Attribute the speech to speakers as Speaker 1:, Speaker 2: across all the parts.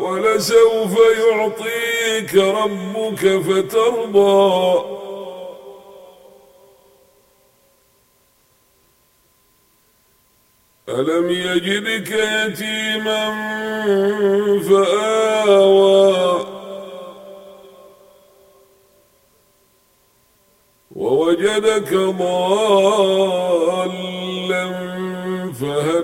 Speaker 1: ولسوف يعطيك ربك فترضى. ألم يجدك يتيما فآوى. ووجدك ضالا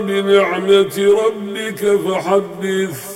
Speaker 1: بنعمة ربك فحدث